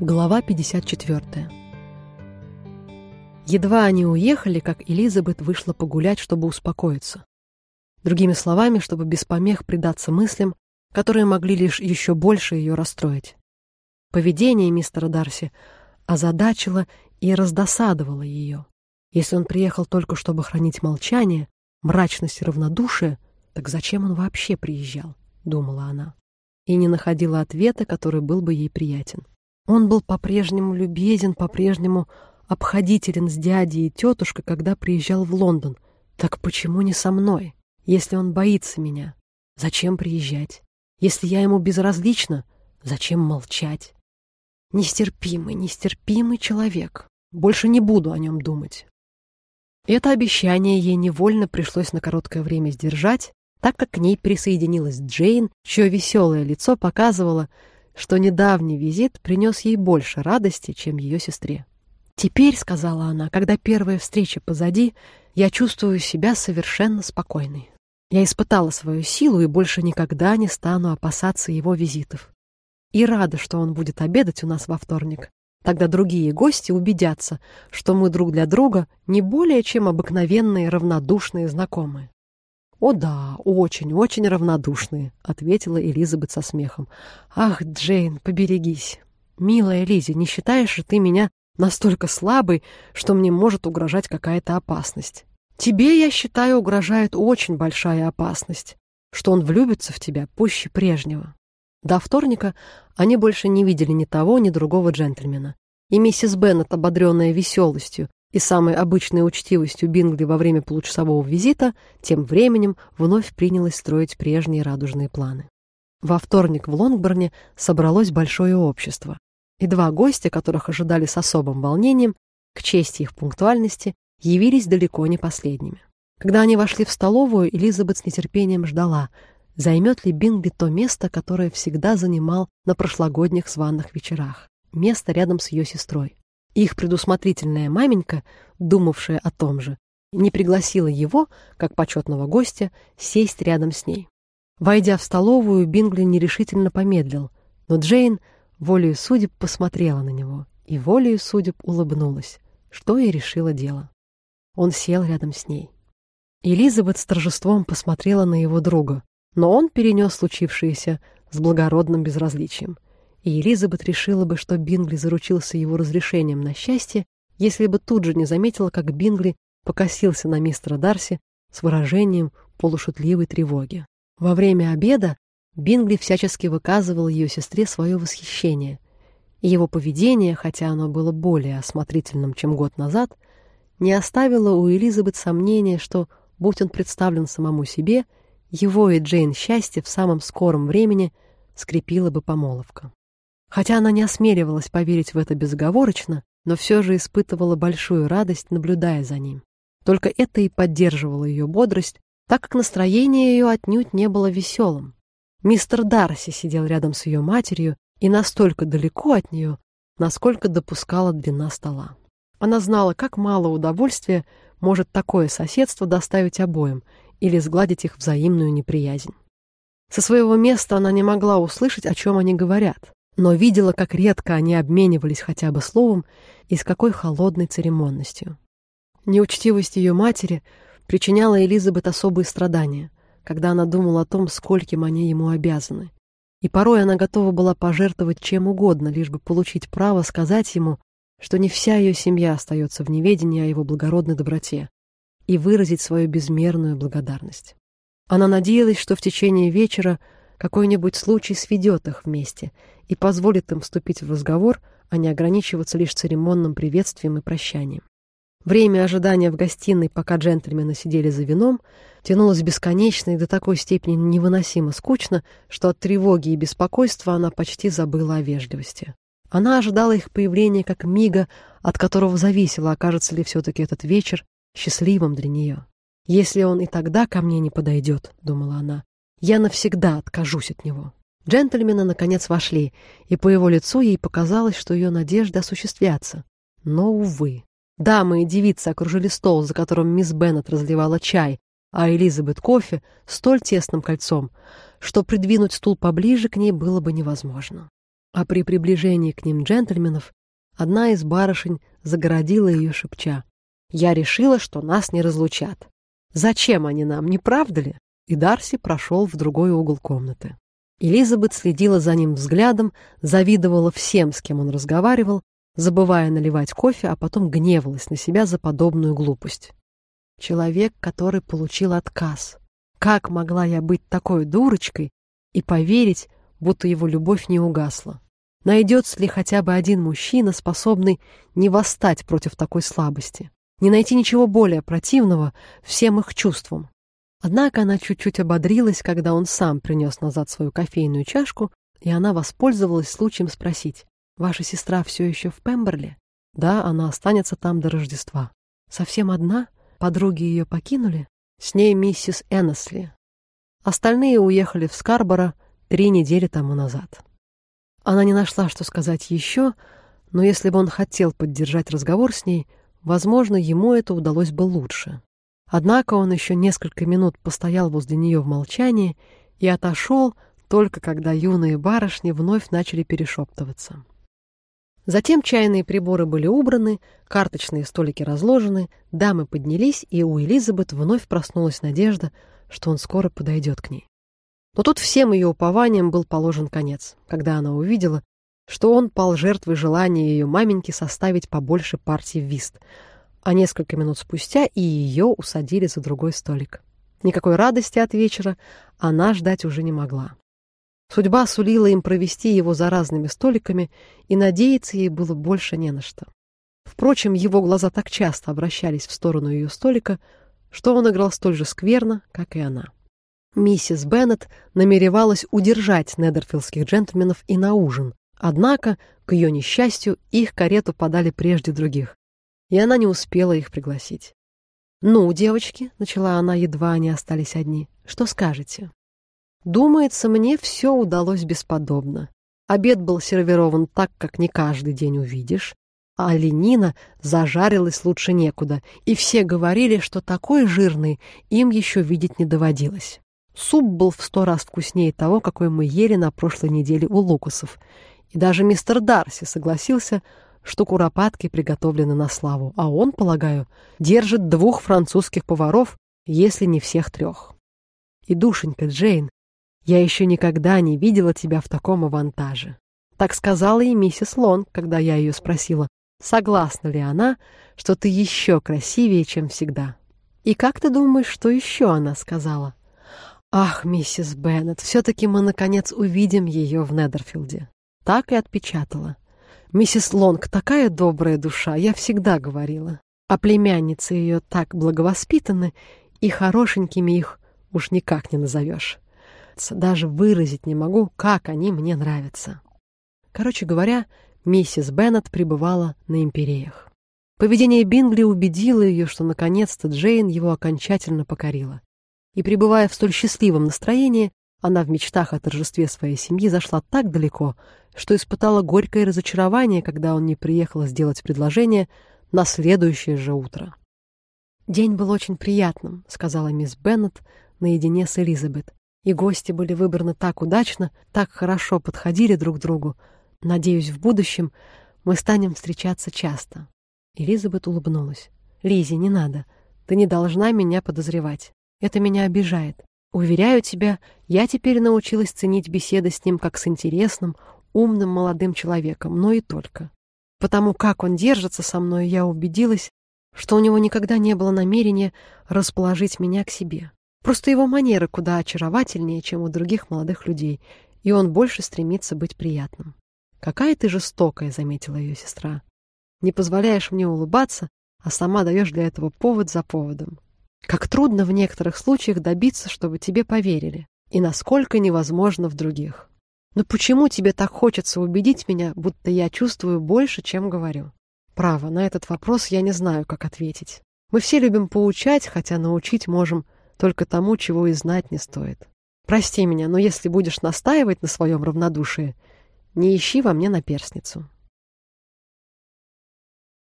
Глава 54. Едва они уехали, как Элизабет вышла погулять, чтобы успокоиться. Другими словами, чтобы без помех предаться мыслям, которые могли лишь еще больше ее расстроить. Поведение мистера Дарси озадачило и раздосадовало ее. Если он приехал только чтобы хранить молчание, мрачность и равнодушие, так зачем он вообще приезжал, думала она, и не находила ответа, который был бы ей приятен. Он был по-прежнему любезен, по-прежнему обходителен с дядей и тетушкой, когда приезжал в Лондон. Так почему не со мной? Если он боится меня, зачем приезжать? Если я ему безразлична, зачем молчать? Нестерпимый, нестерпимый человек. Больше не буду о нем думать. Это обещание ей невольно пришлось на короткое время сдержать, так как к ней присоединилась Джейн, чье веселое лицо показывало, что недавний визит принес ей больше радости, чем ее сестре. «Теперь», — сказала она, — «когда первая встреча позади, я чувствую себя совершенно спокойной. Я испытала свою силу и больше никогда не стану опасаться его визитов. И рада, что он будет обедать у нас во вторник. Тогда другие гости убедятся, что мы друг для друга не более чем обыкновенные равнодушные знакомые. «О да, очень-очень равнодушные», — ответила Элизабет со смехом. «Ах, Джейн, поберегись. Милая Лизи, не считаешь же ты меня настолько слабой, что мне может угрожать какая-то опасность? Тебе, я считаю, угрожает очень большая опасность, что он влюбится в тебя пуще прежнего». До вторника они больше не видели ни того, ни другого джентльмена. И миссис Беннет, ободренная веселостью и самой обычной учтивостью Бингли во время получасового визита, тем временем вновь принялась строить прежние радужные планы. Во вторник в Лонгборне собралось большое общество, и два гостя, которых ожидали с особым волнением, к чести их пунктуальности, явились далеко не последними. Когда они вошли в столовую, Элизабет с нетерпением ждала, займет ли Бингли то место, которое всегда занимал на прошлогодних званых вечерах, место рядом с ее сестрой. Их предусмотрительная маменька, думавшая о том же, не пригласила его, как почетного гостя, сесть рядом с ней. Войдя в столовую, Бингли нерешительно помедлил, но Джейн волею судеб посмотрела на него и волею судеб улыбнулась, что и решила дело. Он сел рядом с ней. Элизабет с торжеством посмотрела на его друга, но он перенес случившееся с благородным безразличием — и Элизабет решила бы, что Бингли заручился его разрешением на счастье, если бы тут же не заметила, как Бингли покосился на мистера Дарси с выражением полушутливой тревоги. Во время обеда Бингли всячески выказывал ее сестре свое восхищение, и его поведение, хотя оно было более осмотрительным, чем год назад, не оставило у Элизабет сомнения, что, будь он представлен самому себе, его и Джейн счастье в самом скором времени скрепила бы помолвка. Хотя она не осмеливалась поверить в это безоговорочно, но все же испытывала большую радость, наблюдая за ним. Только это и поддерживало ее бодрость, так как настроение ее отнюдь не было веселым. Мистер Дарси сидел рядом с ее матерью и настолько далеко от нее, насколько допускала длина стола. Она знала, как мало удовольствия может такое соседство доставить обоим или сгладить их взаимную неприязнь. Со своего места она не могла услышать, о чем они говорят, но видела, как редко они обменивались хотя бы словом и с какой холодной церемонностью. Неучтивость ее матери причиняла Элизабет особые страдания, когда она думала о том, скольким они ему обязаны. И порой она готова была пожертвовать чем угодно, лишь бы получить право сказать ему, что не вся ее семья остается в неведении о его благородной доброте, и выразить свою безмерную благодарность. Она надеялась, что в течение вечера какой-нибудь случай сведет их вместе и позволит им вступить в разговор, а не ограничиваться лишь церемонным приветствием и прощанием. Время ожидания в гостиной, пока джентльмены сидели за вином, тянулось бесконечно и до такой степени невыносимо скучно, что от тревоги и беспокойства она почти забыла о вежливости. Она ожидала их появления как мига, от которого зависело, окажется ли все-таки этот вечер счастливым для нее. «Если он и тогда ко мне не подойдет», — думала она, я навсегда откажусь от него. Джентльмены наконец вошли, и по его лицу ей показалось, что ее надежды осуществятся. Но, увы. Дамы и девицы окружили стол, за которым мисс Беннет разливала чай, а Элизабет кофе столь тесным кольцом, что придвинуть стул поближе к ней было бы невозможно. А при приближении к ним джентльменов одна из барышень загородила ее, шепча. «Я решила, что нас не разлучат. Зачем они нам, не правда ли?» И Дарси прошел в другой угол комнаты. Элизабет следила за ним взглядом, завидовала всем, с кем он разговаривал, забывая наливать кофе, а потом гневалась на себя за подобную глупость. Человек, который получил отказ. Как могла я быть такой дурочкой и поверить, будто его любовь не угасла? Найдется ли хотя бы один мужчина, способный не восстать против такой слабости, не найти ничего более противного всем их чувствам? Однако она чуть-чуть ободрилась, когда он сам принес назад свою кофейную чашку, и она воспользовалась случаем спросить, «Ваша сестра все еще в Пемберли?» «Да, она останется там до Рождества». «Совсем одна? Подруги ее покинули?» «С ней миссис Эннесли. Остальные уехали в Скарборо три недели тому назад». Она не нашла, что сказать еще, но если бы он хотел поддержать разговор с ней, возможно, ему это удалось бы лучше. Однако он еще несколько минут постоял возле нее в молчании и отошел, только когда юные барышни вновь начали перешептываться. Затем чайные приборы были убраны, карточные столики разложены, дамы поднялись, и у Элизабет вновь проснулась надежда, что он скоро подойдет к ней. Но тут всем ее упованиям был положен конец, когда она увидела, что он пал жертвой желания ее маменьки составить побольше партий в вист — а несколько минут спустя и ее усадили за другой столик. Никакой радости от вечера она ждать уже не могла. Судьба сулила им провести его за разными столиками, и надеяться ей было больше не на что. Впрочем, его глаза так часто обращались в сторону ее столика, что он играл столь же скверно, как и она. Миссис Беннет намеревалась удержать недерфилдских джентльменов и на ужин, однако, к ее несчастью, их карету подали прежде других и она не успела их пригласить. «Ну, девочки», — начала она, едва они остались одни, — «что скажете?» «Думается, мне все удалось бесподобно. Обед был сервирован так, как не каждый день увидишь, а оленина зажарилась лучше некуда, и все говорили, что такой жирный им еще видеть не доводилось. Суп был в сто раз вкуснее того, какой мы ели на прошлой неделе у Лукасов, и даже мистер Дарси согласился, что куропатки приготовлены на славу, а он, полагаю, держит двух французских поваров, если не всех трех. И, душенька Джейн, я еще никогда не видела тебя в таком авантаже. Так сказала и миссис Лонг, когда я ее спросила, согласна ли она, что ты еще красивее, чем всегда. И как ты думаешь, что еще она сказала? Ах, миссис Беннет, все-таки мы, наконец, увидим ее в Недерфилде. Так и отпечатала. Миссис Лонг такая добрая душа, я всегда говорила. А племянницы ее так благовоспитаны, и хорошенькими их уж никак не назовешь. Даже выразить не могу, как они мне нравятся. Короче говоря, миссис Беннет пребывала на империях. Поведение Бингли убедило ее, что наконец-то Джейн его окончательно покорила. И, пребывая в столь счастливом настроении, она в мечтах о торжестве своей семьи зашла так далеко, что испытала горькое разочарование, когда он не приехал сделать предложение на следующее же утро. «День был очень приятным», — сказала мисс Беннет наедине с Элизабет. «И гости были выбраны так удачно, так хорошо подходили друг другу. Надеюсь, в будущем мы станем встречаться часто». Элизабет улыбнулась. «Лизи, не надо. Ты не должна меня подозревать. Это меня обижает. Уверяю тебя, я теперь научилась ценить беседы с ним как с интересным, умным молодым человеком, но и только. Потому как он держится со мной, я убедилась, что у него никогда не было намерения расположить меня к себе. Просто его манеры куда очаровательнее, чем у других молодых людей, и он больше стремится быть приятным. «Какая ты жестокая», — заметила ее сестра. «Не позволяешь мне улыбаться, а сама даешь для этого повод за поводом. Как трудно в некоторых случаях добиться, чтобы тебе поверили, и насколько невозможно в других. Но почему тебе так хочется убедить меня, будто я чувствую больше, чем говорю? Право, на этот вопрос я не знаю, как ответить. Мы все любим поучать, хотя научить можем только тому, чего и знать не стоит. Прости меня, но если будешь настаивать на своем равнодушии, не ищи во мне наперсницу.